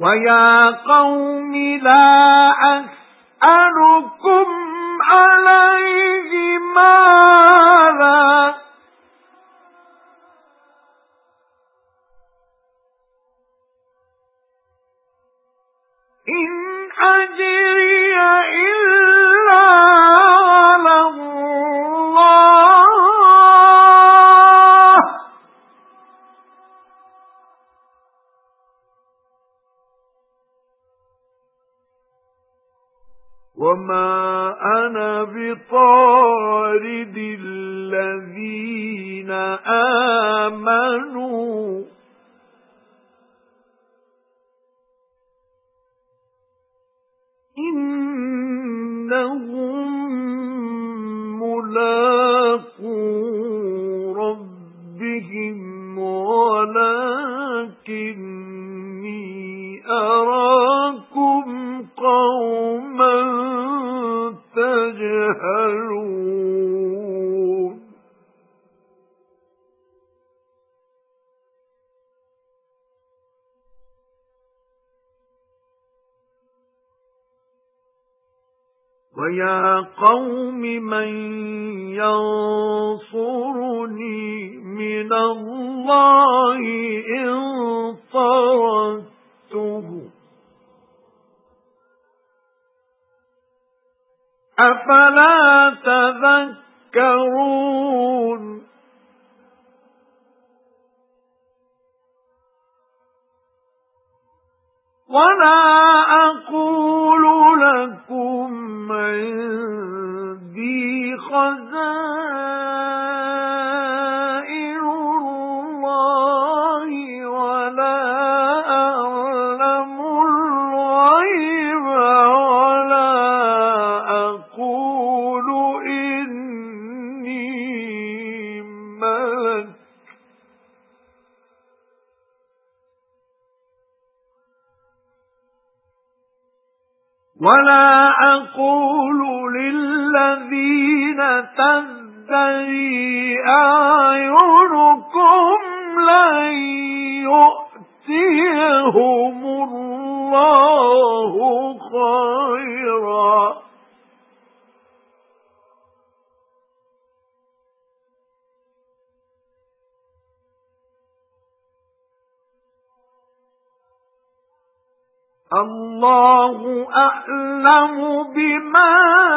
وَيَا قَوْمِ لَا أَسْأَلُكُمْ عَلَيْهِ مَالًا إِنْ أَجْرِيَ إِلَّا وَمَا أَنَا بِطَارِدِ الَّذِينَ آمَنُوا إِنَّهُم مُلاقو رَبِّهِمْ وَلَكِنِّي أَرَاكُمْ وَيَا قَوْمِ مَن يَنصُرُنِي مِنَ اللَّهِ إِن طَرَدتُّهُ أَفَلَا تَذَكَّرُونَ وَلَا وَلَا أَقُولُ لِلَّذِينَ تَزْدَرِي أَعْيُنُكُمْ لَن يُؤْتِيَهُمُ اللَّهُ خَيْرًا. اللَّهُ أَعْلَمُ بِمَا